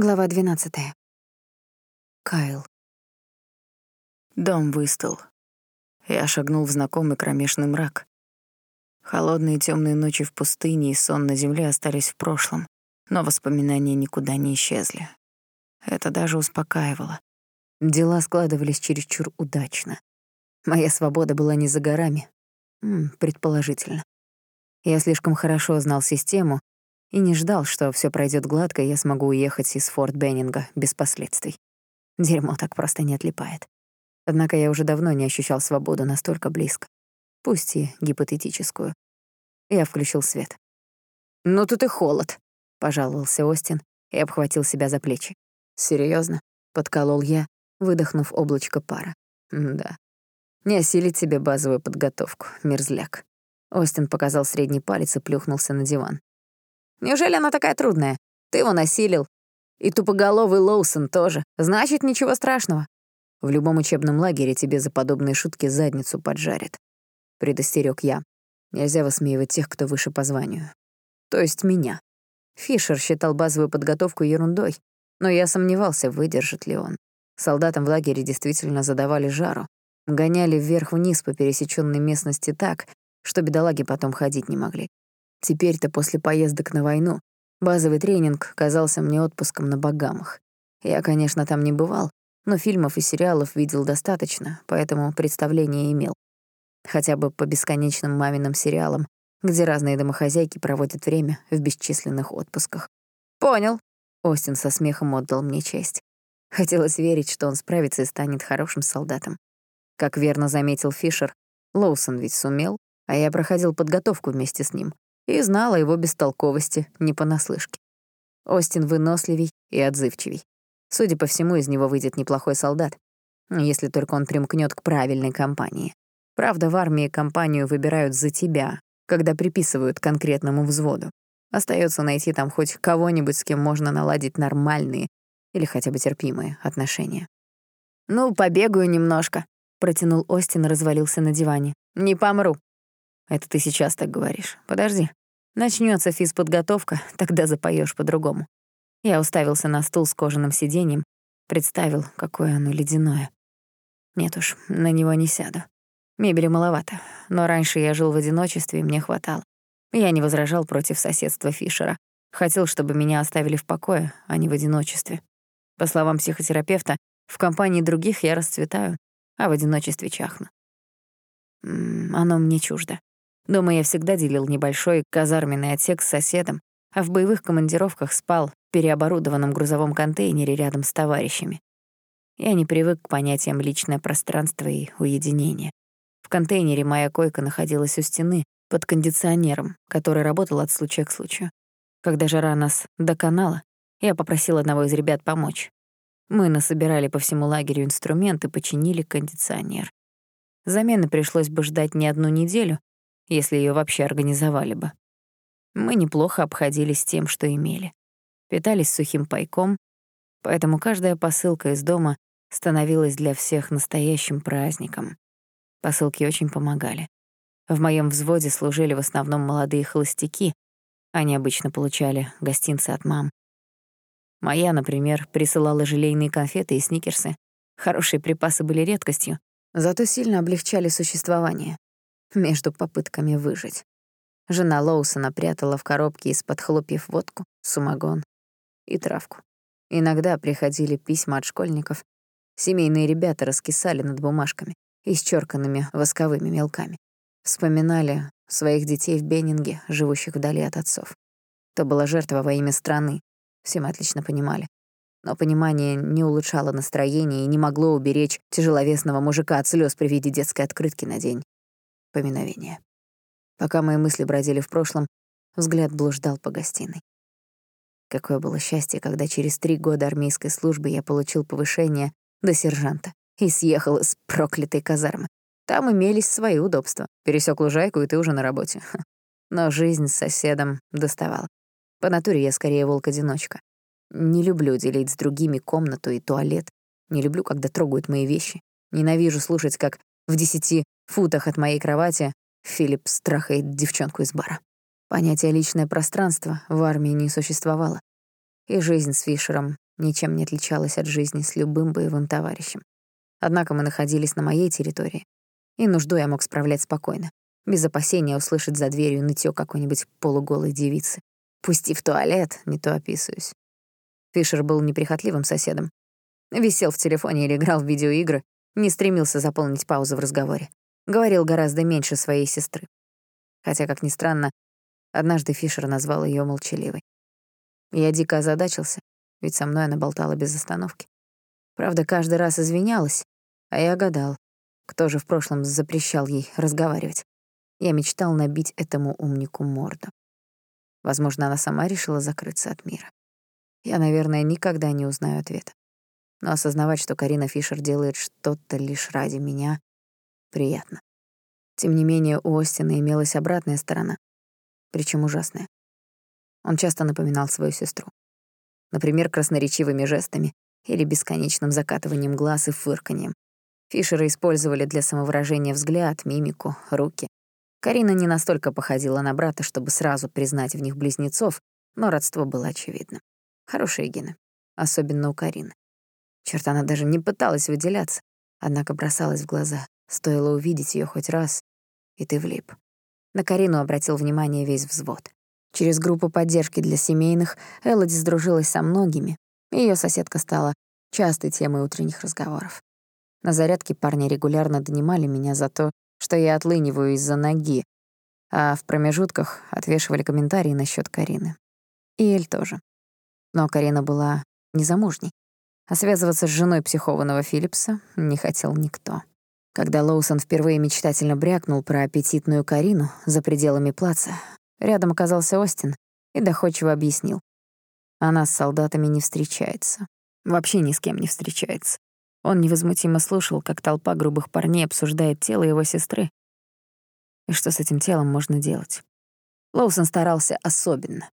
Глава 12. Кайл. Дом выстыл. Я шагнул в знакомый кромешный мрак. Холодные темные ночи в пустыне и сон на земле остались в прошлом, но воспоминания никуда не исчезли. Это даже успокаивало. Дела складывались чересчур удачно. Моя свобода была не за горами. М -м, предположительно. Я слишком хорошо знал систему и не ждал, что все пройдет гладко, и я смогу уехать из Форт Беннинга без последствий. Дерьмо так просто не отлипает. Однако я уже давно не ощущал свободу настолько близко. Пусть и гипотетическую. Я включил свет. «Ну тут и холод», — пожаловался Остин и обхватил себя за плечи. Серьезно? подколол я, выдохнув облачко пара. «Да. Не осилить себе базовую подготовку, мерзляк». Остин показал средний палец и плюхнулся на диван. Неужели она такая трудная? Ты его насилил. И тупоголовый Лоусон тоже. Значит, ничего страшного. В любом учебном лагере тебе за подобные шутки задницу поджарят. Предостерег я. Нельзя высмеивать тех, кто выше по званию. То есть меня. Фишер считал базовую подготовку ерундой, но я сомневался, выдержит ли он. Солдатам в лагере действительно задавали жару. Гоняли вверх-вниз по пересеченной местности так, что бедолаги потом ходить не могли. Теперь-то после поездок на войну базовый тренинг казался мне отпуском на Багамах. Я, конечно, там не бывал, но фильмов и сериалов видел достаточно, поэтому представление имел. Хотя бы по бесконечным маминым сериалам, где разные домохозяйки проводят время в бесчисленных отпусках. «Понял», — Остин со смехом отдал мне честь. Хотелось верить, что он справится и станет хорошим солдатом. Как верно заметил Фишер, Лоусон ведь сумел, а я проходил подготовку вместе с ним и знала его бестолковости не понаслышке. Остин выносливей и отзывчивей. Судя по всему, из него выйдет неплохой солдат, если только он примкнет к правильной компании. Правда, в армии компанию выбирают за тебя, когда приписывают конкретному взводу. Остается найти там хоть кого-нибудь, с кем можно наладить нормальные или хотя бы терпимые отношения. «Ну, побегаю немножко», — протянул Остин и развалился на диване. «Не помру». «Это ты сейчас так говоришь. Подожди. Начнется физподготовка, тогда запоешь по-другому. Я уставился на стул с кожаным сиденьем, представил, какое оно ледяное. Нет уж, на него не сяду. Мебели маловато, но раньше я жил в одиночестве, и мне хватало. Я не возражал против соседства Фишера. Хотел, чтобы меня оставили в покое, а не в одиночестве. По словам психотерапевта, в компании других я расцветаю, а в одиночестве чахну. М -м, оно мне чуждо. Дома я всегда делил небольшой казарменный отсек с соседом, а в боевых командировках спал в переоборудованном грузовом контейнере рядом с товарищами. Я не привык к понятиям личное пространство и уединение. В контейнере моя койка находилась у стены под кондиционером, который работал от случая к случаю. Когда жара нас доконала, я попросил одного из ребят помочь. Мы насобирали по всему лагерю инструменты, починили кондиционер. Замены пришлось бы ждать не одну неделю, если ее вообще организовали бы. Мы неплохо обходились тем, что имели. Питались сухим пайком, поэтому каждая посылка из дома становилась для всех настоящим праздником. Посылки очень помогали. В моем взводе служили в основном молодые холостяки, они обычно получали гостинцы от мам. Моя, например, присылала желейные конфеты и сникерсы. Хорошие припасы были редкостью, зато сильно облегчали существование между попытками выжить. Жена Лоусона прятала в коробке из-под хлопьев водку, сумагон и травку. Иногда приходили письма от школьников. Семейные ребята раскисали над бумажками, исчерканными восковыми мелками. Вспоминали своих детей в Беннинге, живущих вдали от отцов. То была жертва во имя страны, все мы отлично понимали. Но понимание не улучшало настроение и не могло уберечь тяжеловесного мужика от слез при виде детской открытки на день поминовения. Пока мои мысли бродили в прошлом, взгляд блуждал по гостиной. Какое было счастье, когда через три года армейской службы я получил повышение до сержанта и съехал из проклятой казармы. Там имелись свои удобства. Пересек лужайку, и ты уже на работе. Но жизнь с соседом доставала. По натуре я скорее волк-одиночка. Не люблю делить с другими комнату и туалет. Не люблю, когда трогают мои вещи. Ненавижу слушать, как в десяти футах от моей кровати Филипп страхает девчонку из бара. Понятие «личное пространство» в армии не существовало. И жизнь с Фишером ничем не отличалась от жизни с любым боевым товарищем. Однако мы находились на моей территории, и нужду я мог справлять спокойно, без опасения услышать за дверью нытьё какой-нибудь полуголой девицы. Пусти в туалет, не то описываюсь. Фишер был неприхотливым соседом. Висел в телефоне или играл в видеоигры, не стремился заполнить паузу в разговоре. Говорил гораздо меньше своей сестры. Хотя, как ни странно, однажды Фишер назвал её молчаливой. Я дико озадачился, ведь со мной она болтала без остановки. Правда, каждый раз извинялась, а я гадал, кто же в прошлом запрещал ей разговаривать. Я мечтал набить этому умнику морду. Возможно, она сама решила закрыться от мира. Я, наверное, никогда не узнаю ответа. Но осознавать, что Карина Фишер делает что-то лишь ради меня, приятно. Тем не менее, у Остина имелась обратная сторона, причем ужасная. Он часто напоминал свою сестру. Например, красноречивыми жестами или бесконечным закатыванием глаз и фырканьем. Фишера использовали для самовыражения взгляд, мимику, руки. Карина не настолько походила на брата, чтобы сразу признать в них близнецов, но родство было очевидным. Хорошие гены, особенно у Карины. Черт, она даже не пыталась выделяться, однако бросалась в глаза. Стоило увидеть ее хоть раз, и ты влип. На Карину обратил внимание весь взвод. Через группу поддержки для семейных Элоди сдружилась со многими. Ее соседка стала частой темой утренних разговоров. На зарядке парни регулярно донимали меня за то, что я отлыниваю из-за ноги, а в промежутках отвешивали комментарии насчет Карины. И Эль тоже. Но Карина была незамужней, а связываться с женой психованного Филлипса не хотел никто. Когда Лоусон впервые мечтательно брякнул про аппетитную Карину за пределами плаца, рядом оказался Остин и доходчиво объяснил. Она с солдатами не встречается. Вообще ни с кем не встречается. Он невозмутимо слушал, как толпа грубых парней обсуждает тело его сестры. И что с этим телом можно делать? Лоусон старался особенно.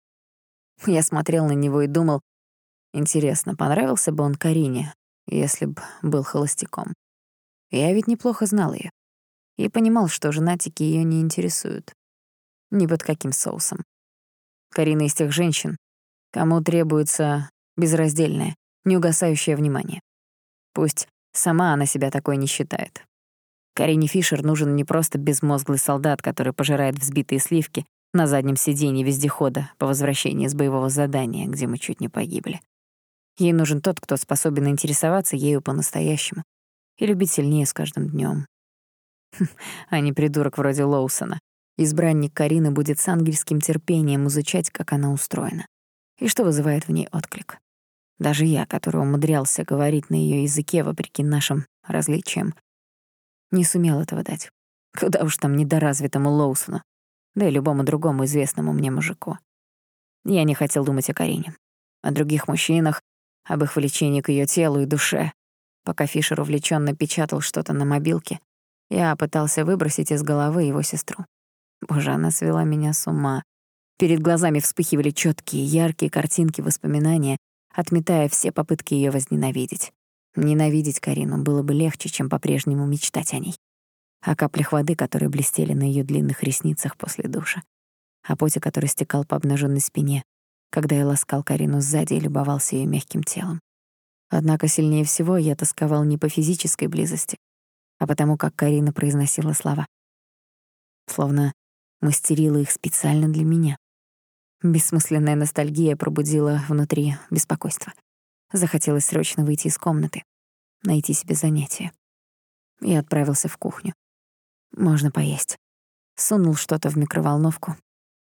Я смотрел на него и думал, интересно, понравился бы он Карине, если бы был холостяком. Я ведь неплохо знал ее и понимал, что женатики ее не интересуют. Ни под каким соусом. Карина из тех женщин, кому требуется безраздельное, неугасающее внимание. Пусть сама она себя такой не считает. Карине Фишер нужен не просто безмозглый солдат, который пожирает взбитые сливки на заднем сиденье вездехода по возвращении с боевого задания, где мы чуть не погибли. Ей нужен тот, кто способен интересоваться ею по-настоящему, и любить сильнее с каждым днем. А не придурок вроде Лоусона. Избранник Карины будет с ангельским терпением изучать, как она устроена. И что вызывает в ней отклик. Даже я, который умудрялся говорить на ее языке вопреки нашим различиям, не сумел этого дать. Куда уж там недоразвитому Лоусону, да и любому другому известному мне мужику. Я не хотел думать о Карине, о других мужчинах, об их влечении к ее телу и душе, Пока Фишер увлеченно печатал что-то на мобилке, я пытался выбросить из головы его сестру. Боже, она свела меня с ума. Перед глазами вспыхивали четкие, яркие картинки воспоминания, отметая все попытки ее возненавидеть. Ненавидеть Карину было бы легче, чем по-прежнему мечтать о ней. О каплях воды, которые блестели на ее длинных ресницах после душа. О поте, который стекал по обнаженной спине, когда я ласкал Карину сзади и любовался ее мягким телом. Однако сильнее всего я тосковал не по физической близости, а потому как Карина произносила слова. Словно мастерила их специально для меня. Бессмысленная ностальгия пробудила внутри беспокойство. Захотелось срочно выйти из комнаты, найти себе занятие. Я отправился в кухню. Можно поесть. Сунул что-то в микроволновку.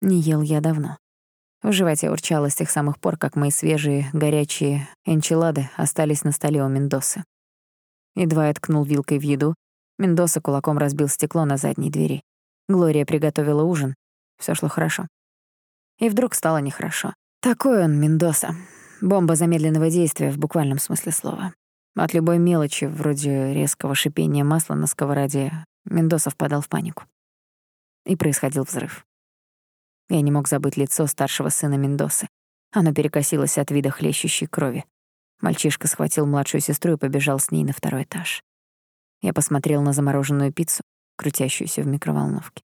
Не ел я давно. В животе урчало с тех самых пор, как мои свежие, горячие энчилады остались на столе у Мендосы. Едва я ткнул вилкой в еду, Мендоса кулаком разбил стекло на задней двери. Глория приготовила ужин. Все шло хорошо. И вдруг стало нехорошо. Такой он, Мендоса. Бомба замедленного действия в буквальном смысле слова. От любой мелочи, вроде резкого шипения масла на сковороде, Мендоса впадал в панику. И происходил взрыв. Я не мог забыть лицо старшего сына Мендосы. Оно перекосилось от вида хлещущей крови. Мальчишка схватил младшую сестру и побежал с ней на второй этаж. Я посмотрел на замороженную пиццу, крутящуюся в микроволновке.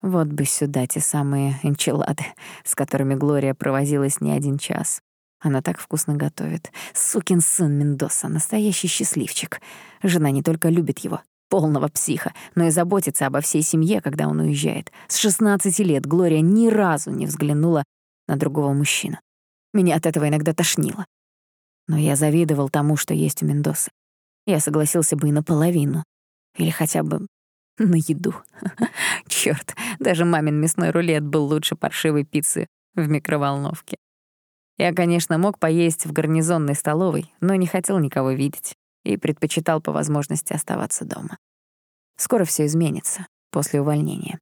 Вот бы сюда те самые энчилады, с которыми Глория провозилась не один час. Она так вкусно готовит. Сукин сын Мендоса, настоящий счастливчик. Жена не только любит его, полного психа, но и заботится обо всей семье, когда он уезжает. С 16 лет Глория ни разу не взглянула на другого мужчину. Меня от этого иногда тошнило. Но я завидовал тому, что есть у Мендосы. Я согласился бы и наполовину. Или хотя бы на еду. Чёрт, даже мамин мясной рулет был лучше паршивой пиццы в микроволновке. Я, конечно, мог поесть в гарнизонной столовой, но не хотел никого видеть и предпочитал по возможности оставаться дома. Скоро все изменится после увольнения.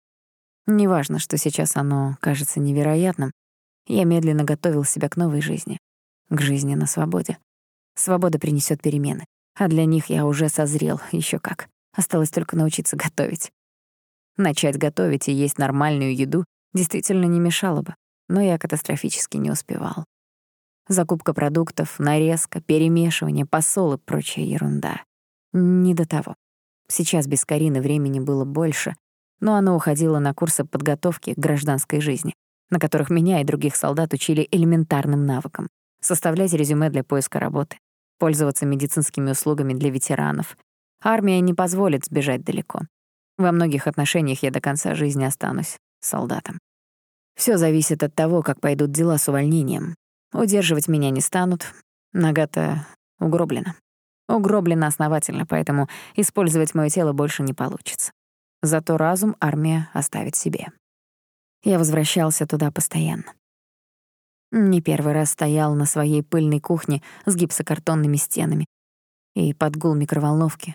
Неважно, что сейчас оно кажется невероятным, я медленно готовил себя к новой жизни, к жизни на свободе. Свобода принесет перемены, а для них я уже созрел, еще как. Осталось только научиться готовить. Начать готовить и есть нормальную еду действительно не мешало бы, но я катастрофически не успевал. Закупка продуктов, нарезка, перемешивание, посол и прочая ерунда. Не до того. Сейчас без Карины времени было больше, но оно уходило на курсы подготовки к гражданской жизни, на которых меня и других солдат учили элементарным навыкам. Составлять резюме для поиска работы, пользоваться медицинскими услугами для ветеранов. Армия не позволит сбежать далеко. Во многих отношениях я до конца жизни останусь солдатом. Все зависит от того, как пойдут дела с увольнением, Удерживать меня не станут. Нога-то угроблена. Угроблена основательно, поэтому использовать моё тело больше не получится. Зато разум армия оставит себе. Я возвращался туда постоянно. Не первый раз стоял на своей пыльной кухне с гипсокартонными стенами и под гул микроволновки,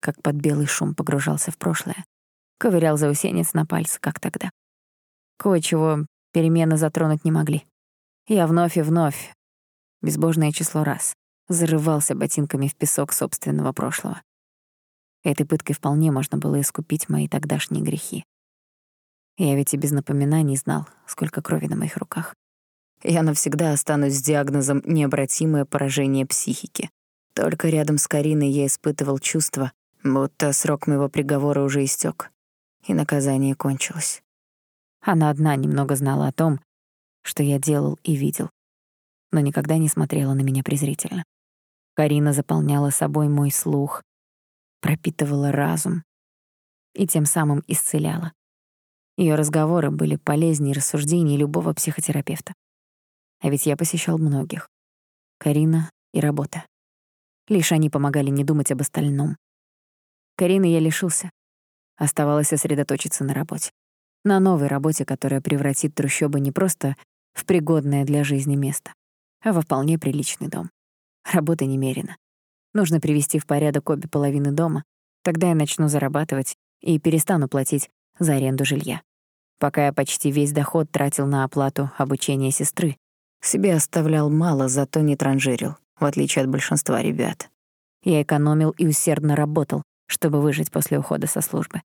как под белый шум погружался в прошлое. Ковырял заусенец на пальце, как тогда. Кое-чего перемены затронуть не могли. Я вновь и вновь, безбожное число раз, зарывался ботинками в песок собственного прошлого. Этой пыткой вполне можно было искупить мои тогдашние грехи. Я ведь и без напоминаний знал, сколько крови на моих руках. Я навсегда останусь с диагнозом «необратимое поражение психики». Только рядом с Кариной я испытывал чувство, будто срок моего приговора уже истек, и наказание кончилось. Она одна немного знала о том, что я делал и видел, но никогда не смотрела на меня презрительно. Карина заполняла собой мой слух, пропитывала разум и тем самым исцеляла. Ее разговоры были полезнее рассуждений любого психотерапевта. А ведь я посещал многих. Карина и работа. Лишь они помогали не думать об остальном. Карины я лишился. Оставалось сосредоточиться на работе. На новой работе, которая превратит трущобы не просто в пригодное для жизни место, а во вполне приличный дом. Работы немерено. Нужно привести в порядок обе половины дома, тогда я начну зарабатывать и перестану платить за аренду жилья. Пока я почти весь доход тратил на оплату обучения сестры, себе оставлял мало, зато не транжирил, в отличие от большинства ребят. Я экономил и усердно работал, чтобы выжить после ухода со службы.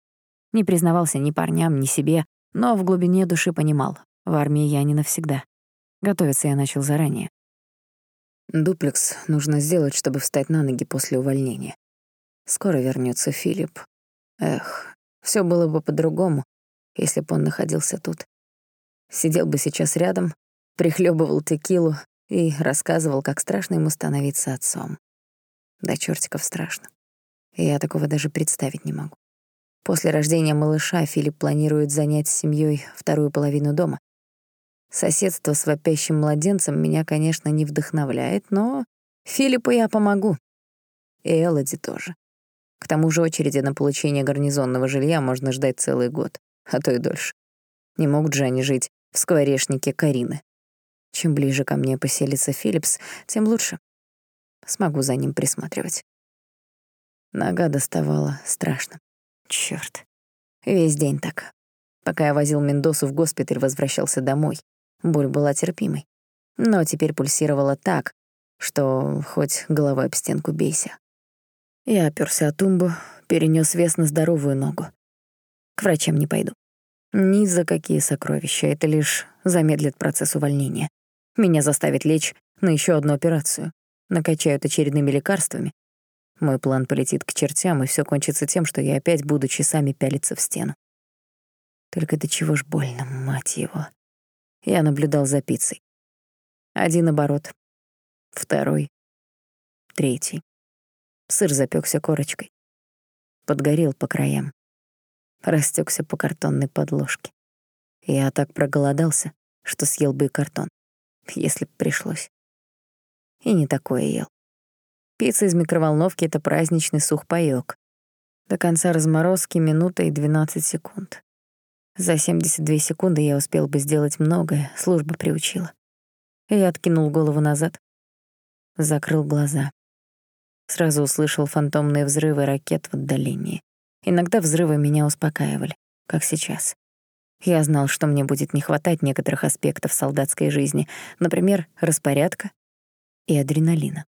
Не признавался ни парням, ни себе, но в глубине души понимал, в армии я не навсегда. Готовиться я начал заранее. Дуплекс нужно сделать, чтобы встать на ноги после увольнения. Скоро вернется Филипп. Эх, все было бы по-другому, если бы он находился тут. Сидел бы сейчас рядом, прихлебывал текилу и рассказывал, как страшно ему становиться отцом. Да чертиков страшно. я такого даже представить не могу. После рождения малыша Филипп планирует занять с семьей вторую половину дома, Соседство с вопящим младенцем меня, конечно, не вдохновляет, но Филиппу я помогу. И Элоди тоже. К тому же очереди на получение гарнизонного жилья можно ждать целый год, а то и дольше. Не могут же они жить в скворечнике Карины. Чем ближе ко мне поселится Филлипс, тем лучше. Смогу за ним присматривать. Нога доставала страшно. Чёрт. Весь день так. Пока я возил Мендосу в госпиталь, возвращался домой. Боль была терпимой, но теперь пульсировала так, что хоть головой об стенку бейся. Я оперся о тумбу, перенес вес на здоровую ногу. К врачам не пойду. Ни за какие сокровища, это лишь замедлит процесс увольнения. Меня заставят лечь на еще одну операцию. Накачают очередными лекарствами. Мой план полетит к чертям, и все кончится тем, что я опять буду часами пялиться в стену. Только до чего ж больно, мать его. Я наблюдал за пиццей. Один оборот. Второй. Третий. Сыр запекся корочкой. Подгорел по краям. Растекся по картонной подложке. Я так проголодался, что съел бы и картон, если б пришлось. И не такое ел. Пицца из микроволновки — это праздничный сухпайок. До конца разморозки минута и 12 секунд. За 72 секунды я успел бы сделать многое, служба приучила. Я откинул голову назад, закрыл глаза. Сразу услышал фантомные взрывы ракет в отдалении. Иногда взрывы меня успокаивали, как сейчас. Я знал, что мне будет не хватать некоторых аспектов солдатской жизни, например, распорядка и адреналина.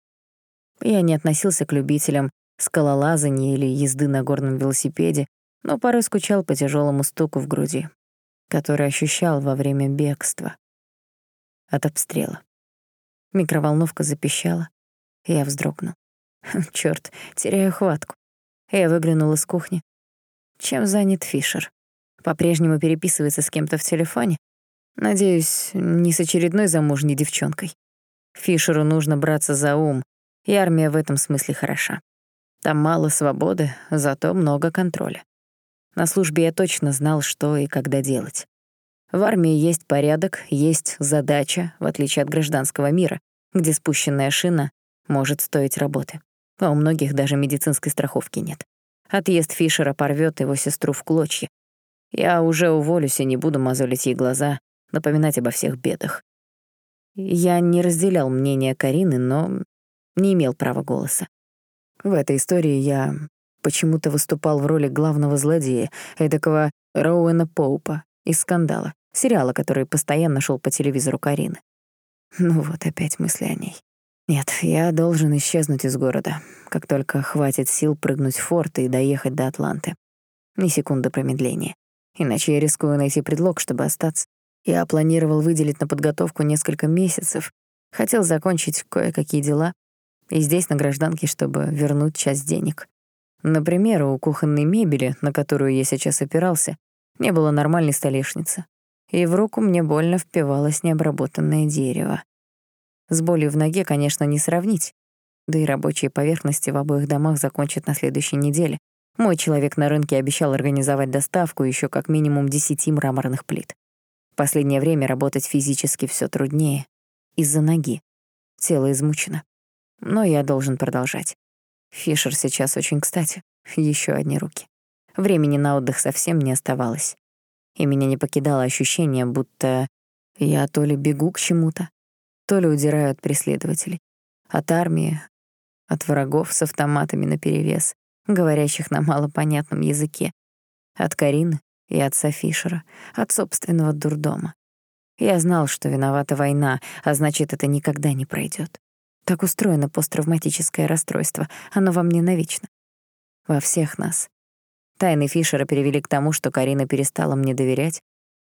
Я не относился к любителям скалолазания или езды на горном велосипеде, но порой скучал по тяжелому стуку в груди, который ощущал во время бегства от обстрела. Микроволновка запищала, я вздрогнул. Чёрт, теряю хватку. Я выглянул из кухни. Чем занят Фишер? По-прежнему переписывается с кем-то в телефоне? Надеюсь, не с очередной замужней девчонкой. Фишеру нужно браться за ум, и армия в этом смысле хороша. Там мало свободы, зато много контроля. На службе я точно знал, что и когда делать. В армии есть порядок, есть задача, в отличие от гражданского мира, где спущенная шина может стоить работы. А у многих даже медицинской страховки нет. Отъезд Фишера порвет его сестру в клочья. Я уже уволюсь и не буду мозолить ей глаза, напоминать обо всех бедах. Я не разделял мнение Карины, но не имел права голоса. В этой истории я почему-то выступал в роли главного злодея, эдакого Роуэна Поупа из «Скандала», сериала, который постоянно шел по телевизору Карины. Ну вот опять мысли о ней. Нет, я должен исчезнуть из города, как только хватит сил прыгнуть в форт и доехать до Атланты. Ни секунды промедления. Иначе я рискую найти предлог, чтобы остаться. Я планировал выделить на подготовку несколько месяцев, хотел закончить кое-какие дела, и здесь на гражданке, чтобы вернуть часть денег. Например, у кухонной мебели, на которую я сейчас опирался, не было нормальной столешницы, и в руку мне больно впивалось необработанное дерево. С болью в ноге, конечно, не сравнить, да и рабочие поверхности в обоих домах закончат на следующей неделе. Мой человек на рынке обещал организовать доставку еще как минимум десяти мраморных плит. В последнее время работать физически все труднее. Из-за ноги. Тело измучено. Но я должен продолжать. Фишер сейчас очень кстати. Еще одни руки. Времени на отдых совсем не оставалось. И меня не покидало ощущение, будто я то ли бегу к чему-то, то ли удираю от преследователей. От армии, от врагов с автоматами наперевес, говорящих на малопонятном языке. От Карины и отца Фишера, от собственного дурдома. Я знал, что виновата война, а значит, это никогда не пройдет. Так устроено посттравматическое расстройство. Оно во мне навечно. Во всех нас. Тайны Фишера перевели к тому, что Карина перестала мне доверять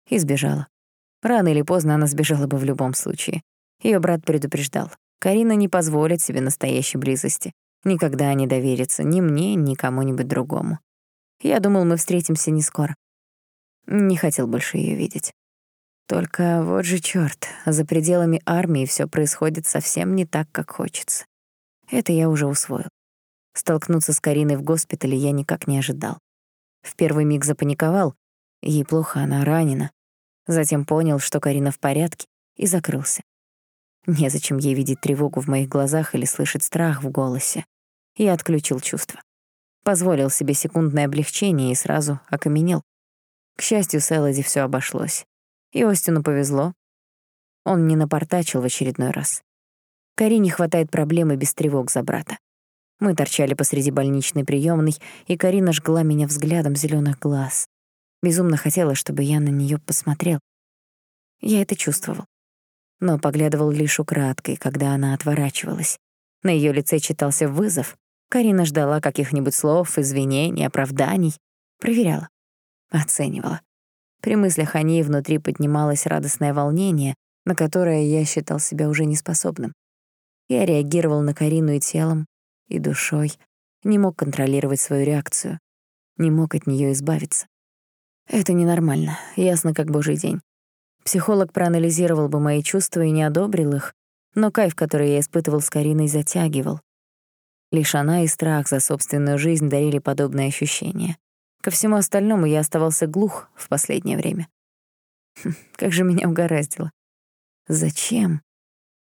и сбежала. Рано или поздно она сбежала бы в любом случае. Ее брат предупреждал. Карина не позволит себе настоящей близости. Никогда не доверится ни мне, ни кому-нибудь другому. Я думал, мы встретимся не скоро. Не хотел больше ее видеть. Только вот же чёрт, за пределами армии всё происходит совсем не так, как хочется. Это я уже усвоил. Столкнуться с Кариной в госпитале я никак не ожидал. В первый миг запаниковал, ей плохо, она ранена. Затем понял, что Карина в порядке, и закрылся. Незачем ей видеть тревогу в моих глазах или слышать страх в голосе. Я отключил чувства. Позволил себе секундное облегчение и сразу окаменел. К счастью, с Элоди всё обошлось. И Остину повезло. Он не напортачил в очередной раз. Карине хватает проблемы без тревог за брата. Мы торчали посреди больничной приёмной, и Карина жгла меня взглядом зелёных глаз. Безумно хотела, чтобы я на неё посмотрел. Я это чувствовал. Но поглядывал лишь украдкой, когда она отворачивалась. На её лице читался вызов. Карина ждала каких-нибудь слов, извинений, оправданий. Проверяла. Оценивала. При мыслях о ней внутри поднималось радостное волнение, на которое я считал себя уже неспособным. Я реагировал на Карину и телом, и душой, не мог контролировать свою реакцию, не мог от нее избавиться. Это ненормально, ясно как божий день. Психолог проанализировал бы мои чувства и не одобрил их, но кайф, который я испытывал с Кариной, затягивал. Лишь она и страх за собственную жизнь дарили подобные ощущения. Ко всему остальному я оставался глух в последнее время. Хм, как же меня угораздило. Зачем?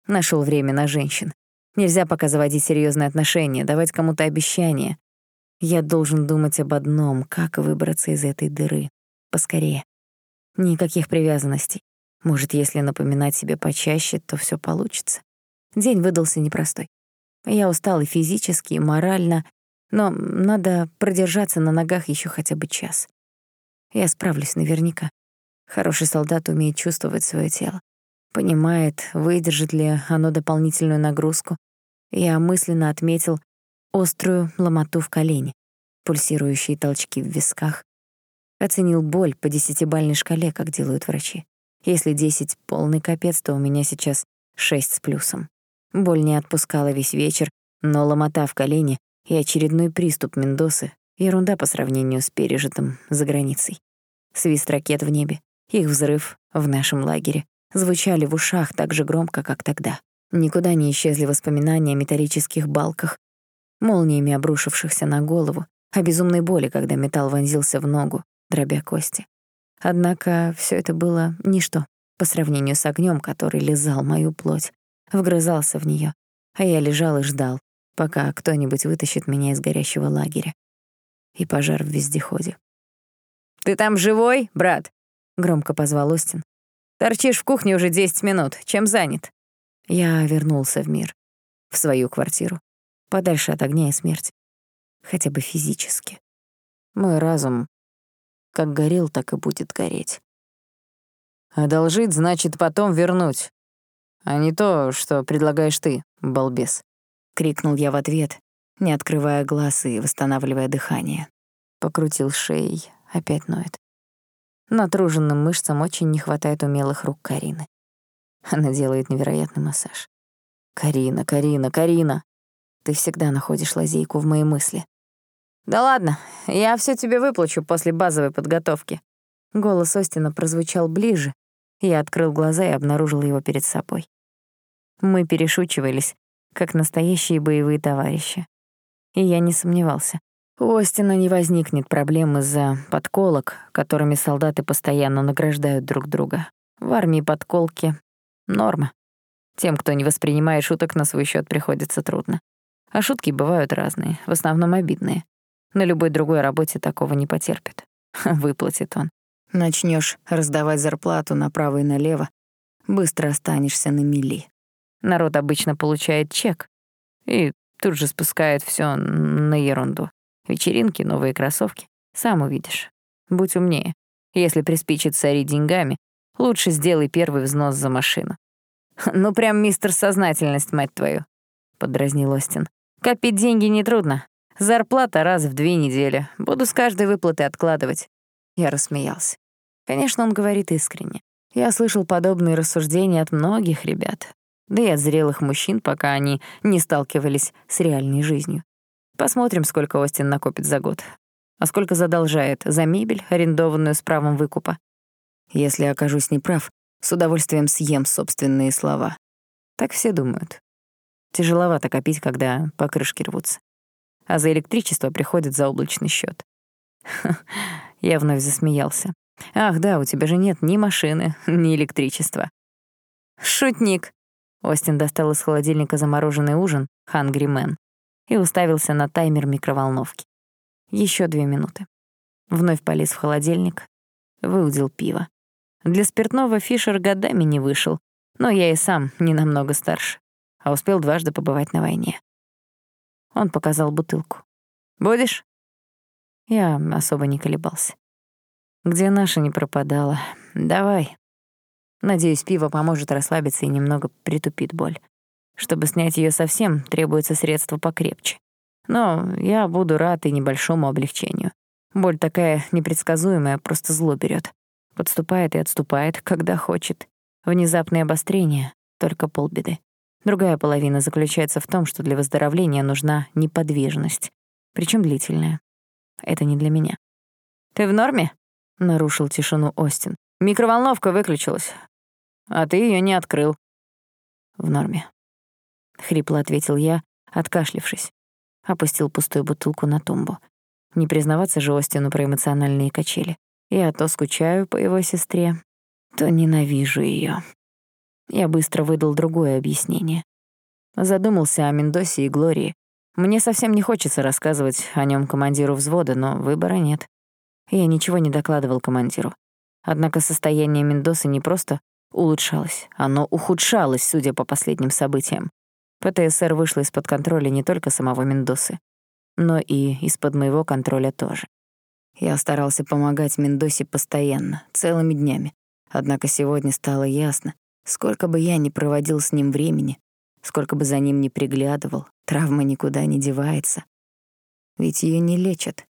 Нашел время на женщин. Нельзя пока заводить серьезные отношения, давать кому-то обещания. Я должен думать об одном — как выбраться из этой дыры. Поскорее. Никаких привязанностей. Может, если напоминать себе почаще, то все получится. День выдался непростой. Я устал и физически, и морально, но надо продержаться на ногах еще хотя бы час. Я справлюсь наверняка. Хороший солдат умеет чувствовать свое тело. Понимает, выдержит ли оно дополнительную нагрузку. Я мысленно отметил острую ломоту в колене, пульсирующие толчки в висках. Оценил боль по десятибальной шкале, как делают врачи. Если десять — полный капец, то у меня сейчас шесть с плюсом. Боль не отпускала весь вечер, но ломота в колене и очередной приступ Мендосы — ерунда по сравнению с пережитым за границей. Свист ракет в небе, их взрыв в нашем лагере звучали в ушах так же громко, как тогда. Никуда не исчезли воспоминания о металлических балках, молниями обрушившихся на голову, о безумной боли, когда металл вонзился в ногу, дробя кости. Однако все это было ничто по сравнению с огнем, который лизал мою плоть, вгрызался в нее, а я лежал и ждал, пока кто-нибудь вытащит меня из горящего лагеря. И пожар в вездеходе. «Ты там живой, брат?» — громко позвал Остин. «Торчишь в кухне уже десять минут. Чем занят?» Я вернулся в мир, в свою квартиру, подальше от огня и смерти. Хотя бы физически. Мой разум как горел, так и будет гореть. «Одолжить значит потом вернуть», а не то, что предлагаешь ты, балбес», — крикнул я в ответ, не открывая глаз и восстанавливая дыхание. Покрутил шеей, опять ноет. Натруженным мышцам очень не хватает умелых рук Карины. Она делает невероятный массаж. «Карина, Карина, Карина!» Ты всегда находишь лазейку в моей мысли. «Да ладно, я все тебе выплачу после базовой подготовки». Голос Остина прозвучал ближе. Я открыл глаза и обнаружил его перед собой. Мы перешучивались, как настоящие боевые товарищи. И я не сомневался. У Остина не возникнет проблем из-за подколок, которыми солдаты постоянно награждают друг друга. В армии подколки — норма. Тем, кто не воспринимает шуток на свой счет, приходится трудно. А шутки бывают разные, в основном обидные. На любой другой работе такого не потерпит. Выплатит он. Начнешь раздавать зарплату направо и налево, быстро останешься на мели. Народ обычно получает чек и тут же спускает все на ерунду. Вечеринки, новые кроссовки. Сам увидишь. Будь умнее. Если приспичит сорить деньгами, лучше сделай первый взнос за машину. «Ну, прям мистер сознательность, мать твою», — подразнил Остин. «Копить деньги нетрудно. Зарплата раз в две недели. Буду с каждой выплаты откладывать». Я рассмеялся. Конечно, он говорит искренне. Я слышал подобные рассуждения от многих ребят да и от зрелых мужчин, пока они не сталкивались с реальной жизнью. Посмотрим, сколько Остин накопит за год. А сколько задолжает за мебель, арендованную с правом выкупа. Если окажусь неправ, с удовольствием съем собственные слова. Так все думают. Тяжеловато копить, когда покрышки рвутся. А за электричество приходит заоблачный счет. Я вновь засмеялся. «Ах, да, у тебя же нет ни машины, ни электричества». «Шутник», Остин достал из холодильника замороженный ужин, Hungry Man, и уставился на таймер микроволновки. Еще две минуты. Вновь полез в холодильник, выудил пиво. Для спиртного Фишер годами не вышел, но я и сам не намного старше, а успел дважды побывать на войне. Он показал бутылку. «Будешь?» Я особо не колебался. Где наша не пропадала? Давай. Надеюсь, пиво поможет расслабиться и немного притупит боль. Чтобы снять ее совсем, требуется средство покрепче. Но я буду рад и небольшому облегчению. Боль такая непредсказуемая, просто зло берет. Подступает и отступает, когда хочет. Внезапное обострение — только полбеды. Другая половина заключается в том, что для выздоровления нужна неподвижность, причем длительная. Это не для меня. «Ты в норме?» — нарушил тишину Остин. «Микроволновка выключилась. А ты ее не открыл. В норме. хрипло ответил я, откашлившись. Опустил пустую бутылку на тумбу. Не признаваться же Остину про эмоциональные качели. Я то скучаю по его сестре, то ненавижу ее. Я быстро выдал другое объяснение. Задумался о Мендосе и Глории. Мне совсем не хочется рассказывать о нем командиру взвода, но выбора нет. Я ничего не докладывал командиру. Однако состояние Мендоса не просто улучшалось, оно ухудшалось, судя по последним событиям. ПТСР вышло из-под контроля не только самого Мендосы, но и из-под моего контроля тоже. Я старался помогать Мендосе постоянно, целыми днями. Однако сегодня стало ясно, сколько бы я ни проводил с ним времени, сколько бы за ним ни приглядывал, травма никуда не девается. Ведь ее не лечат.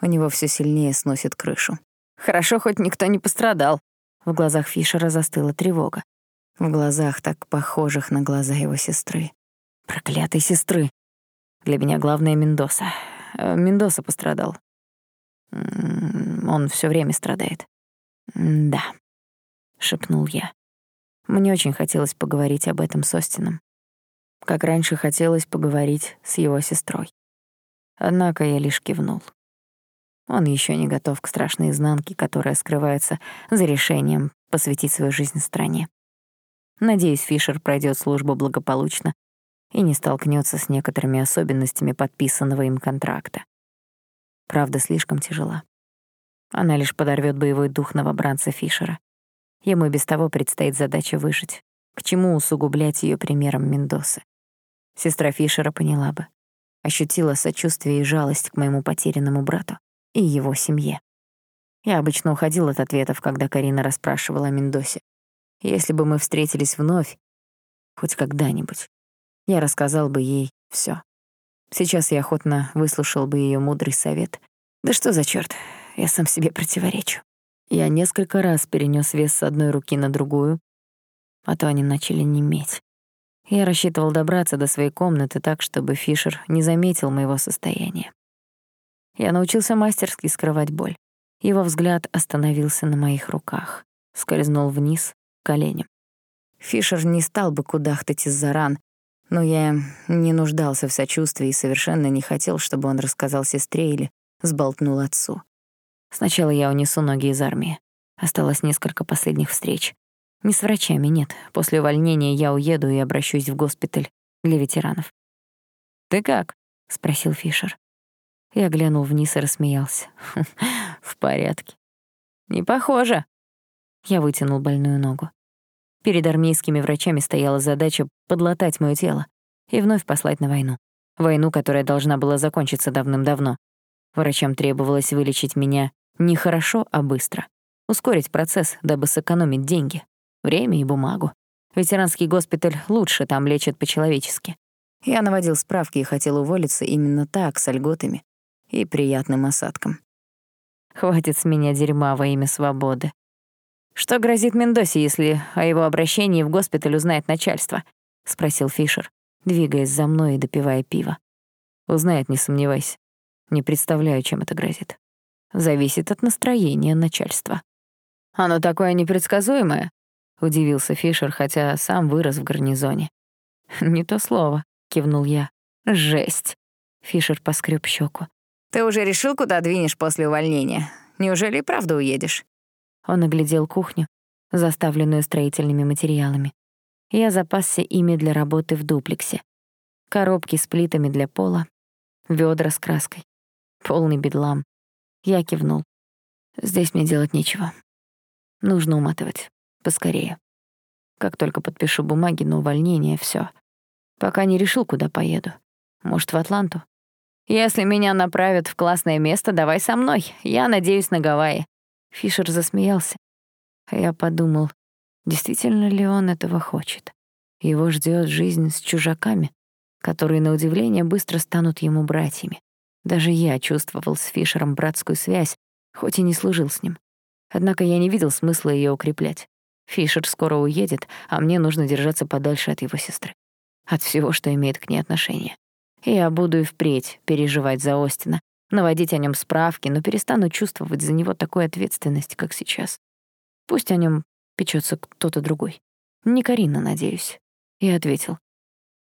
У него все сильнее сносит крышу. Хорошо, хоть никто не пострадал. В глазах Фишера застыла тревога. В глазах, так похожих на глаза его сестры. Проклятой сестры. Для меня главное Мендоса. Э, Мендоса пострадал. Он все время страдает. «Да», — шепнул я. Мне очень хотелось поговорить об этом с Остином. Как раньше хотелось поговорить с его сестрой. Однако я лишь кивнул. Он еще не готов к страшной изнанке, которая скрывается за решением посвятить свою жизнь стране. Надеюсь, Фишер пройдет службу благополучно и не столкнется с некоторыми особенностями подписанного им контракта. Правда, слишком тяжела. Она лишь подорвет боевой дух новобранца Фишера. Ему и без того предстоит задача выжить. К чему усугублять ее примером Мендосы? Сестра Фишера поняла бы. Ощутила сочувствие и жалость к моему потерянному брату и его семье. Я обычно уходил от ответов, когда Карина расспрашивала о Мендосе. Если бы мы встретились вновь, хоть когда-нибудь, я рассказал бы ей все. Сейчас я охотно выслушал бы ее мудрый совет. Да что за черт, я сам себе противоречу. Я несколько раз перенес вес с одной руки на другую, а то они начали неметь. Я рассчитывал добраться до своей комнаты так, чтобы Фишер не заметил моего состояния. Я научился мастерски скрывать боль. Его взгляд остановился на моих руках, скользнул вниз, к коленям. Фишер не стал бы кудахтать из-за ран, но я не нуждался в сочувствии и совершенно не хотел, чтобы он рассказал сестре или сболтнул отцу. Сначала я унесу ноги из армии. Осталось несколько последних встреч. Не с врачами, нет. После увольнения я уеду и обращусь в госпиталь для ветеранов. «Ты как?» — спросил Фишер. Я глянул вниз и рассмеялся. «В порядке». «Не похоже». Я вытянул больную ногу. Перед армейскими врачами стояла задача подлатать моё тело и вновь послать на войну. Войну, которая должна была закончиться давным-давно. Врачам требовалось вылечить меня не хорошо, а быстро. Ускорить процесс, дабы сэкономить деньги, время и бумагу. Ветеранский госпиталь лучше, там лечат по-человечески. Я наводил справки и хотел уволиться именно так, с льготами и приятным осадком. Хватит с меня дерьма во имя свободы. «Что грозит Мендосе, если о его обращении в госпиталь узнает начальство?» — спросил Фишер, двигаясь за мной и допивая пиво. «Узнает, не сомневайся. Не представляю, чем это грозит. Зависит от настроения начальства». «Оно такое непредсказуемое?» — удивился Фишер, хотя сам вырос в гарнизоне. «Не то слово», — кивнул я. «Жесть!» — Фишер поскреб щеку. «Ты уже решил, куда двинешь после увольнения? Неужели и правда уедешь?» Он оглядел кухню, заставленную строительными материалами. Я запасся ими для работы в дуплексе. Коробки с плитами для пола, ведра с краской. Полный бедлам. Я кивнул. Здесь мне делать нечего. Нужно уматывать. Поскорее. Как только подпишу бумаги на увольнение, все. Пока не решил, куда поеду. Может, в Атланту? Если меня направят в классное место, давай со мной. Я надеюсь на Гавайи. Фишер засмеялся. Я подумал, действительно ли он этого хочет. Его ждет жизнь с чужаками, которые, на удивление, быстро станут ему братьями. Даже я чувствовал с Фишером братскую связь, хоть и не служил с ним. Однако я не видел смысла ее укреплять. Фишер скоро уедет, а мне нужно держаться подальше от его сестры. От всего, что имеет к ней отношение. Я буду и впредь переживать за Остина, наводить о нем справки, но перестану чувствовать за него такую ответственность, как сейчас. Пусть о нем печется кто-то другой. Не Карина, надеюсь. Я ответил.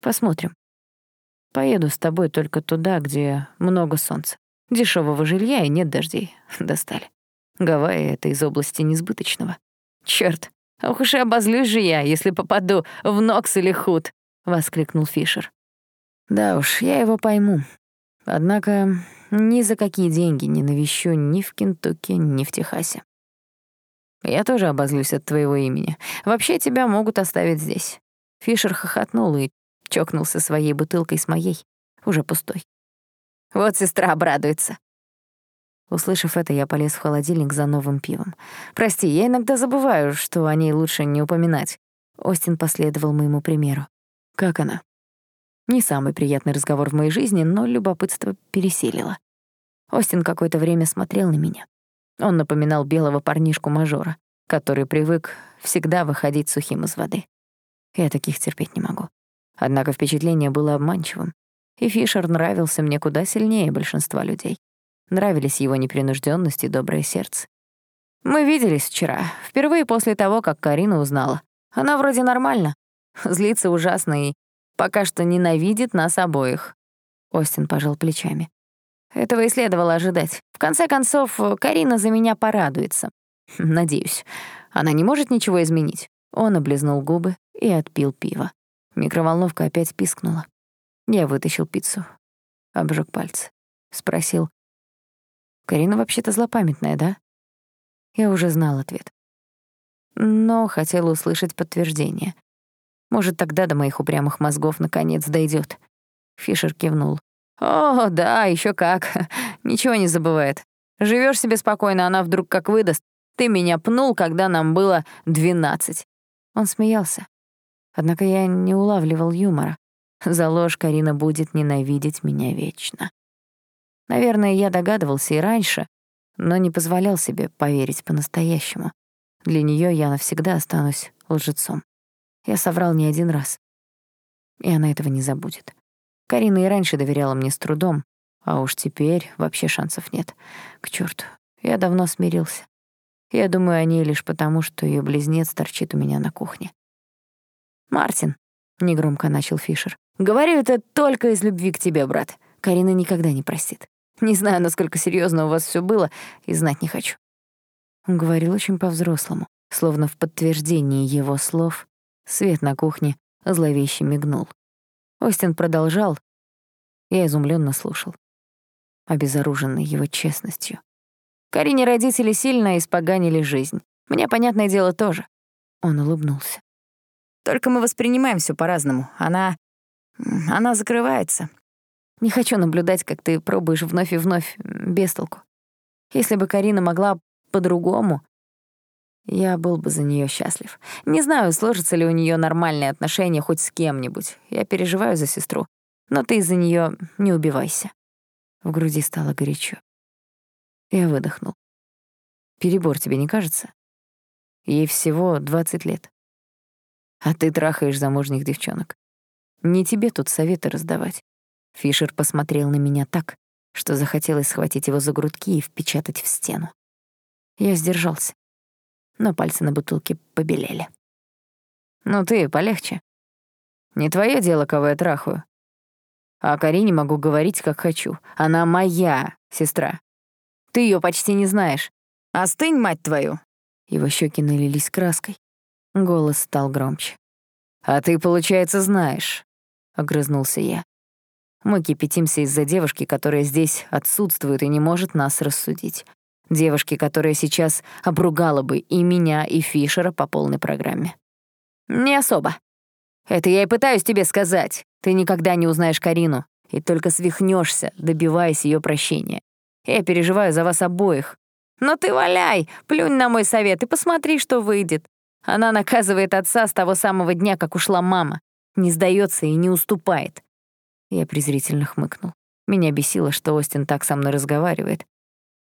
Посмотрим. Поеду с тобой только туда, где много солнца. Дешевого жилья и нет дождей. Достали. Гавайи — это из области несбыточного. Чёрт, ох уж и обозлюсь же я, если попаду в Нокс или Худ, — воскликнул Фишер. Да уж, я его пойму. Однако ни за какие деньги не навещу ни в Кентукки, ни в Техасе. Я тоже обозлюсь от твоего имени. Вообще тебя могут оставить здесь. Фишер хохотнул и чокнулся своей бутылкой с моей, уже пустой. Вот сестра обрадуется. Услышав это, я полез в холодильник за новым пивом. «Прости, я иногда забываю, что о ней лучше не упоминать». Остин последовал моему примеру. «Как она?» Не самый приятный разговор в моей жизни, но любопытство пересилило. Остин какое-то время смотрел на меня. Он напоминал белого парнишку-мажора, который привык всегда выходить сухим из воды. Я таких терпеть не могу. Однако впечатление было обманчивым, и Фишер нравился мне куда сильнее большинства людей. Нравились его непринужденность и доброе сердце. Мы виделись вчера, впервые после того, как Карина узнала. Она вроде нормально, злится ужасно и пока что ненавидит нас обоих. Остин пожал плечами. Этого и следовало ожидать. В конце концов, Карина за меня порадуется. Надеюсь. Она не может ничего изменить. Он облизнул губы и отпил пиво. Микроволновка опять пискнула. Я вытащил пиццу. Обжег пальцы. Спросил. «Карина вообще-то злопамятная, да?» Я уже знал ответ. Но хотел услышать подтверждение. Может, тогда до моих упрямых мозгов наконец дойдет. Фишер кивнул. «О, да, еще как. Ничего не забывает. Живешь себе спокойно, она вдруг как выдаст. Ты меня пнул, когда нам было двенадцать». Он смеялся. Однако я не улавливал юмора. За ложь Карина будет ненавидеть меня вечно. Наверное, я догадывался и раньше, но не позволял себе поверить по-настоящему. Для нее я навсегда останусь лжецом. Я соврал не один раз. И она этого не забудет. Карина и раньше доверяла мне с трудом, а уж теперь вообще шансов нет. К черту, я давно смирился. Я думаю о ней лишь потому, что ее близнец торчит у меня на кухне. «Мартин», — негромко начал Фишер, — «говорю это только из любви к тебе, брат. Карина никогда не простит. Не знаю, насколько серьезно у вас все было, и знать не хочу». Он говорил очень по-взрослому, словно в подтверждении его слов свет на кухне зловеще мигнул. Остин продолжал. Я изумленно слушал, обезоруженный его честностью. Карине родители сильно испоганили жизнь. Мне, понятное дело, тоже. Он улыбнулся. Только мы воспринимаем все по-разному. Она... она закрывается. Не хочу наблюдать, как ты пробуешь вновь и вновь, без толку. Если бы Карина могла по-другому, я был бы за нее счастлив. Не знаю, сложатся ли у нее нормальные отношения хоть с кем-нибудь. Я переживаю за сестру. Но ты из-за нее не убивайся. В груди стало горячо. Я выдохнул. Перебор тебе не кажется? Ей всего 20 лет. А ты трахаешь замужних девчонок. Не тебе тут советы раздавать. Фишер посмотрел на меня так, что захотелось схватить его за грудки и впечатать в стену. Я сдержался, но пальцы на бутылке побелели. «Ну ты полегче. Не твое дело, кого я трахаю. А Карине могу говорить, как хочу. Она моя сестра. Ты ее почти не знаешь. Остынь, мать твою!» Его щеки налились краской. Голос стал громче. «А ты, получается, знаешь», — огрызнулся я. Мы кипятимся из-за девушки, которая здесь отсутствует и не может нас рассудить. Девушки, которая сейчас обругала бы и меня, и Фишера по полной программе. «Не особо. Это я и пытаюсь тебе сказать. Ты никогда не узнаешь Карину и только свихнешься, добиваясь ее прощения. Я переживаю за вас обоих. Но ты валяй, плюнь на мой совет и посмотри, что выйдет. Она наказывает отца с того самого дня, как ушла мама. Не сдается и не уступает. Я презрительно хмыкнул. Меня бесило, что Остин так со мной разговаривает.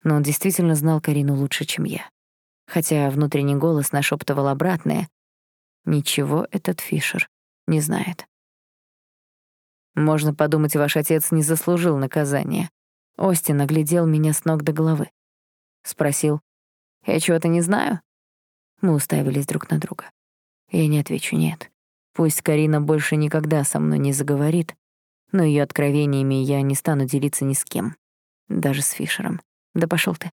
Но он действительно знал Карину лучше, чем я. Хотя внутренний голос нашептывал обратное. Ничего этот Фишер не знает. Можно подумать, ваш отец не заслужил наказания. Остин оглядел меня с ног до головы. Спросил, я чего-то не знаю? Мы уставились друг на друга. Я не отвечу «нет». Пусть Карина больше никогда со мной не заговорит, но ее откровениями я не стану делиться ни с кем, даже с Фишером. Да пошел ты.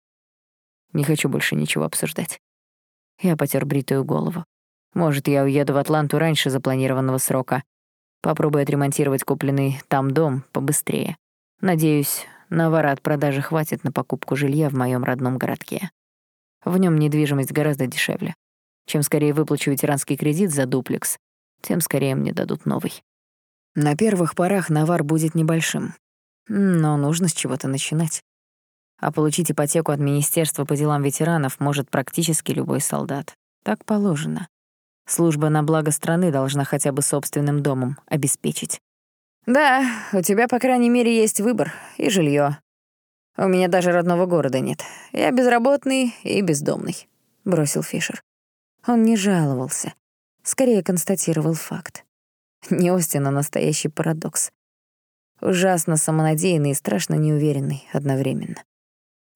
Не хочу больше ничего обсуждать. Я потер бритую голову. Может, я уеду в Атланту раньше запланированного срока. Попробую отремонтировать купленный там дом побыстрее. Надеюсь, навара от продажи хватит на покупку жилья в моем родном городке. В нем недвижимость гораздо дешевле. Чем скорее выплачу ветеранский кредит за дуплекс, тем скорее мне дадут новый. На первых порах навар будет небольшим, но нужно с чего-то начинать. А получить ипотеку от Министерства по делам ветеранов может практически любой солдат. Так положено. Служба на благо страны должна хотя бы собственным домом обеспечить. Да, у тебя, по крайней мере, есть выбор и жилье. У меня даже родного города нет. Я безработный и бездомный, бросил Фишер. Он не жаловался, скорее констатировал факт. Не Остин, а настоящий парадокс. Ужасно самонадеянный и страшно неуверенный одновременно.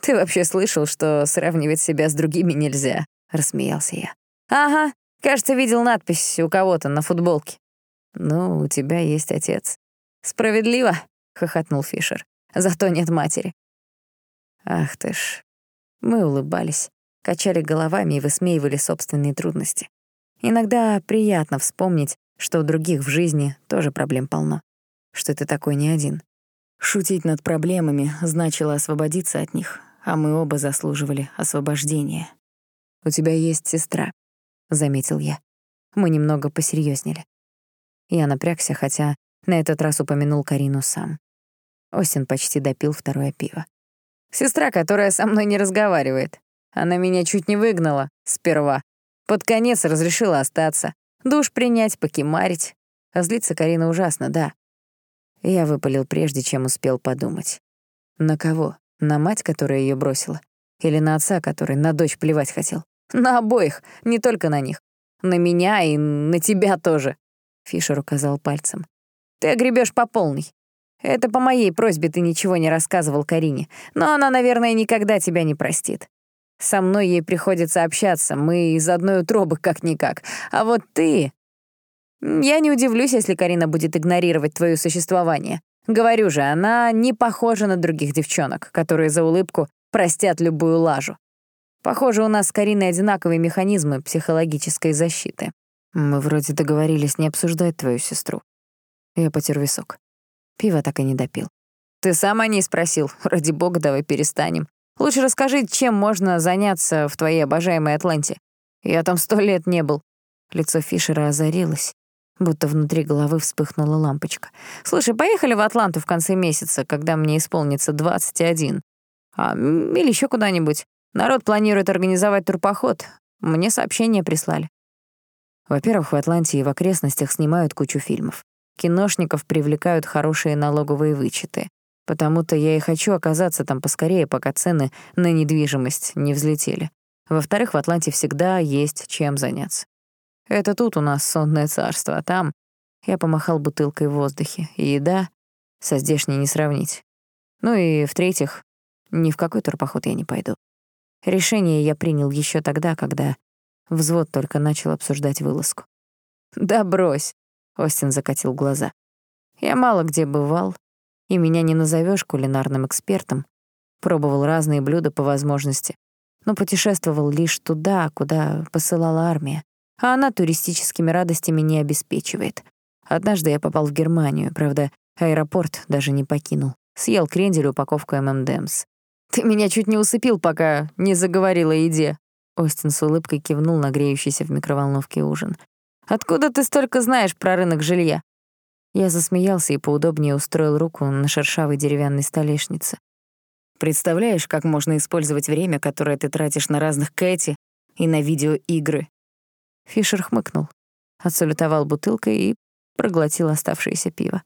«Ты вообще слышал, что сравнивать себя с другими нельзя?» — рассмеялся я. «Ага, кажется, видел надпись у кого-то на футболке». «Ну, у тебя есть отец». «Справедливо», — хохотнул Фишер. «Зато нет матери». Ах ты ж. Мы улыбались, качали головами и высмеивали собственные трудности. Иногда приятно вспомнить, что у других в жизни тоже проблем полно, что ты такой не один. Шутить над проблемами значило освободиться от них, а мы оба заслуживали освобождения. «У тебя есть сестра», — заметил я. Мы немного посерьезнели. Я напрягся, хотя на этот раз упомянул Карину сам. Осин почти допил второе пиво. «Сестра, которая со мной не разговаривает. Она меня чуть не выгнала сперва. Под конец разрешила остаться. Душ принять, покемарить. А злится Карина ужасно, да. Я выпалил прежде, чем успел подумать. На кого? На мать, которая ее бросила? Или на отца, который на дочь плевать хотел? На обоих, не только на них. На меня и на тебя тоже. Фишер указал пальцем. Ты огребешь по полной. Это по моей просьбе ты ничего не рассказывал Карине, но она, наверное, никогда тебя не простит. Со мной ей приходится общаться, мы из одной утробы как-никак. А вот ты... Я не удивлюсь, если Карина будет игнорировать твое существование. Говорю же, она не похожа на других девчонок, которые за улыбку простят любую лажу. Похоже, у нас с Кариной одинаковые механизмы психологической защиты. Мы вроде договорились не обсуждать твою сестру. Я потер висок. Пиво так и не допил. Ты сам о ней спросил. Ради бога, давай перестанем. Лучше расскажи, чем можно заняться в твоей обожаемой Атланте. Я там сто лет не был. Лицо Фишера озарилось будто внутри головы вспыхнула лампочка. «Слушай, поехали в Атланту в конце месяца, когда мне исполнится 21. А, или еще куда-нибудь. Народ планирует организовать турпоход. Мне сообщение прислали». Во-первых, в Атланте и в окрестностях снимают кучу фильмов. Киношников привлекают хорошие налоговые вычеты. Потому-то я и хочу оказаться там поскорее, пока цены на недвижимость не взлетели. Во-вторых, в Атланте всегда есть чем заняться. Это тут у нас сонное царство, а там... Я помахал бутылкой в воздухе. И еда со здешней не сравнить. Ну и, в-третьих, ни в какой турпоход я не пойду. Решение я принял еще тогда, когда взвод только начал обсуждать вылазку. «Да брось», — Остин закатил глаза. «Я мало где бывал, и меня не назовешь кулинарным экспертом. Пробовал разные блюда по возможности, но путешествовал лишь туда, куда посылала армия а она туристическими радостями не обеспечивает. Однажды я попал в Германию, правда, аэропорт даже не покинул. Съел крендель упаковку ММДМС. «Ты меня чуть не усыпил, пока не заговорила о еде». Остин с улыбкой кивнул на греющийся в микроволновке ужин. «Откуда ты столько знаешь про рынок жилья?» Я засмеялся и поудобнее устроил руку на шершавой деревянной столешнице. «Представляешь, как можно использовать время, которое ты тратишь на разных Кэти и на видеоигры?» Фишер хмыкнул, отсалютовал бутылкой и проглотил оставшееся пиво.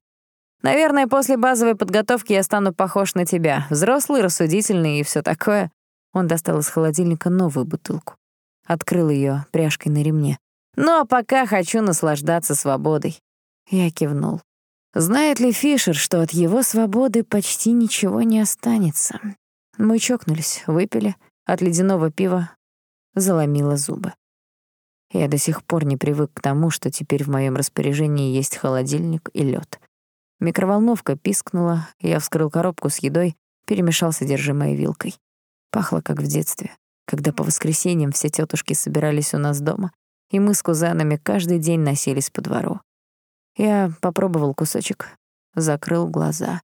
«Наверное, после базовой подготовки я стану похож на тебя. Взрослый, рассудительный и все такое». Он достал из холодильника новую бутылку. Открыл ее пряжкой на ремне. «Ну а пока хочу наслаждаться свободой». Я кивнул. Знает ли Фишер, что от его свободы почти ничего не останется? Мы чокнулись, выпили, от ледяного пива заломило зубы. Я до сих пор не привык к тому, что теперь в моем распоряжении есть холодильник и лед. Микроволновка пискнула, я вскрыл коробку с едой, перемешал содержимое вилкой. Пахло, как в детстве, когда по воскресеньям все тетушки собирались у нас дома, и мы с кузенами каждый день носились по двору. Я попробовал кусочек, закрыл глаза.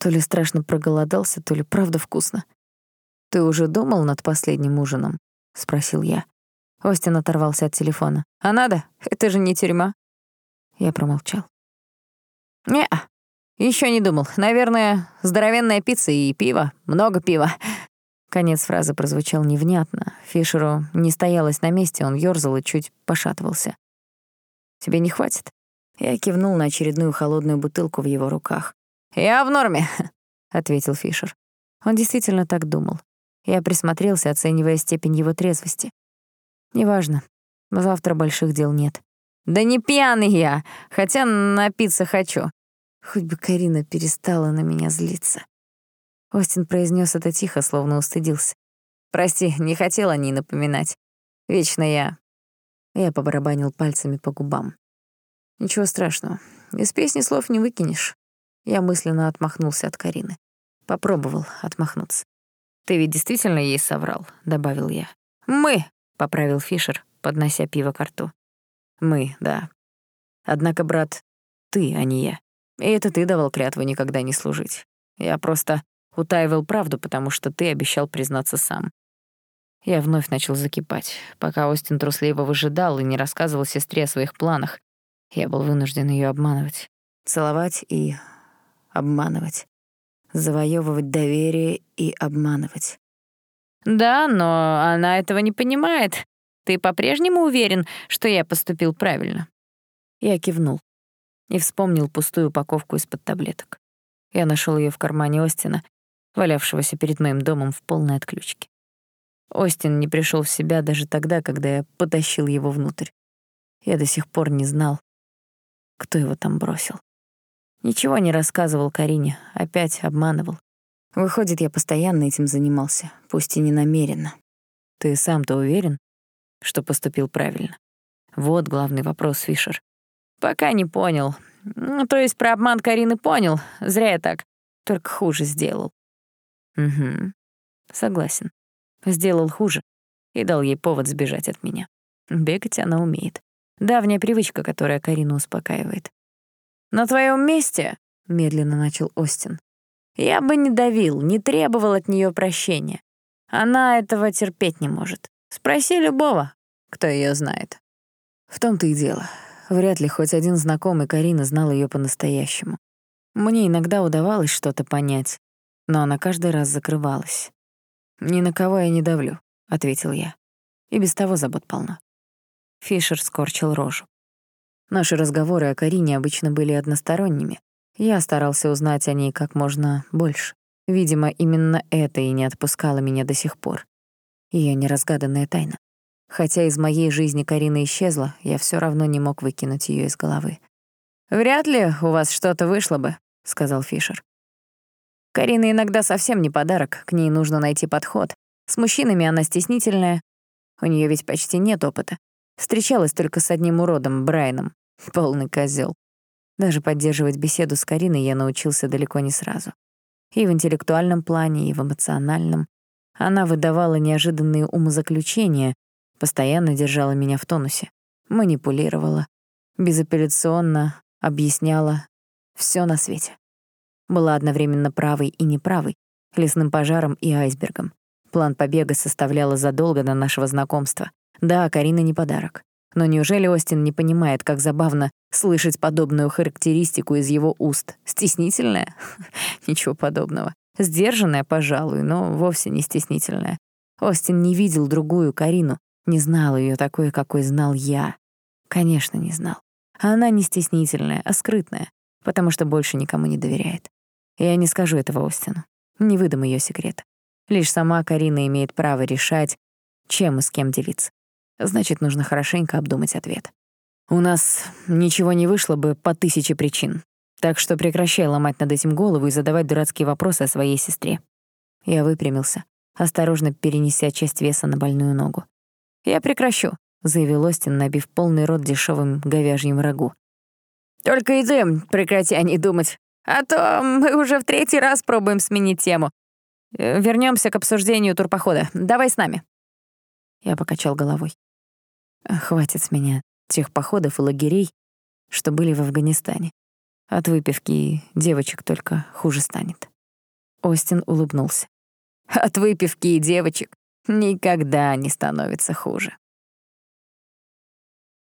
То ли страшно проголодался, то ли правда вкусно. «Ты уже думал над последним ужином?» — спросил я. Остин оторвался от телефона. «А надо? Это же не тюрьма». Я промолчал. не еще не думал. Наверное, здоровенная пицца и пиво. Много пива». Конец фразы прозвучал невнятно. Фишеру не стоялось на месте, он ёрзал и чуть пошатывался. «Тебе не хватит?» Я кивнул на очередную холодную бутылку в его руках. «Я в норме», — ответил Фишер. Он действительно так думал. Я присмотрелся, оценивая степень его трезвости. «Неважно. Завтра больших дел нет». «Да не пьяный я, хотя напиться хочу». Хоть бы Карина перестала на меня злиться. Остин произнес это тихо, словно устыдился. «Прости, не хотел о ней напоминать. Вечно я...» Я побарабанил пальцами по губам. «Ничего страшного. Из песни слов не выкинешь». Я мысленно отмахнулся от Карины. Попробовал отмахнуться. «Ты ведь действительно ей соврал», — добавил я. «Мы», — поправил Фишер, поднося пиво к рту. «Мы, да. Однако, брат, ты, а не я. И это ты давал клятву никогда не служить. Я просто утаивал правду, потому что ты обещал признаться сам. Я вновь начал закипать. Пока Остин трусливо выжидал и не рассказывал сестре о своих планах, я был вынужден ее обманывать. Целовать и обманывать. Завоевывать доверие и обманывать. «Да, но она этого не понимает. Ты по-прежнему уверен, что я поступил правильно?» Я кивнул и вспомнил пустую упаковку из-под таблеток. Я нашел ее в кармане Остина, валявшегося перед моим домом в полной отключке. Остин не пришел в себя даже тогда, когда я потащил его внутрь. Я до сих пор не знал, кто его там бросил. Ничего не рассказывал Карине, опять обманывал. Выходит, я постоянно этим занимался, пусть и не намеренно. Ты сам-то уверен, что поступил правильно? Вот главный вопрос, Фишер. Пока не понял. Ну, то есть про обман Карины понял. Зря я так. Только хуже сделал. Угу. Согласен. Сделал хуже и дал ей повод сбежать от меня. Бегать она умеет. Давняя привычка, которая Карину успокаивает. «На твоем месте», — медленно начал Остин, «я бы не давил, не требовал от нее прощения. Она этого терпеть не может. Спроси любого, кто ее знает». В том-то и дело. Вряд ли хоть один знакомый Карины знал ее по-настоящему. Мне иногда удавалось что-то понять, но она каждый раз закрывалась. «Ни на кого я не давлю», — ответил я. «И без того забот полно». Фишер скорчил рожу. Наши разговоры о Карине обычно были односторонними. Я старался узнать о ней как можно больше. Видимо, именно это и не отпускало меня до сих пор. Её неразгаданная тайна. Хотя из моей жизни Карина исчезла, я все равно не мог выкинуть ее из головы. «Вряд ли у вас что-то вышло бы», — сказал Фишер. «Карина иногда совсем не подарок, к ней нужно найти подход. С мужчинами она стеснительная, у нее ведь почти нет опыта. Встречалась только с одним уродом, Брайаном. Полный козел. Даже поддерживать беседу с Кариной я научился далеко не сразу. И в интеллектуальном плане, и в эмоциональном. Она выдавала неожиданные умозаключения, постоянно держала меня в тонусе, манипулировала, безапелляционно объясняла все на свете. Была одновременно правой и неправой, лесным пожаром и айсбергом. План побега составляла задолго до нашего знакомства. Да, Карина не подарок. Но неужели Остин не понимает, как забавно слышать подобную характеристику из его уст? Стеснительная? Ничего подобного. Сдержанная, пожалуй, но вовсе не стеснительная. Остин не видел другую Карину, не знал ее такой, какой знал я. Конечно, не знал. Она не стеснительная, а скрытная, потому что больше никому не доверяет. Я не скажу этого Остину. Не выдам ее секрет. Лишь сама Карина имеет право решать, чем и с кем делиться. Значит, нужно хорошенько обдумать ответ. У нас ничего не вышло бы по тысяче причин. Так что прекращай ломать над этим голову и задавать дурацкие вопросы о своей сестре. Я выпрямился, осторожно перенеся часть веса на больную ногу. Я прекращу, — заявил Остин, набив полный рот дешевым говяжьим рагу. «Только и прекрати о ней думать, а то мы уже в третий раз пробуем сменить тему. Э, Вернемся к обсуждению турпохода. Давай с нами». Я покачал головой. Хватит с меня тех походов и лагерей, что были в Афганистане. От выпивки девочек только хуже станет. Остин улыбнулся. От выпивки и девочек никогда не становится хуже.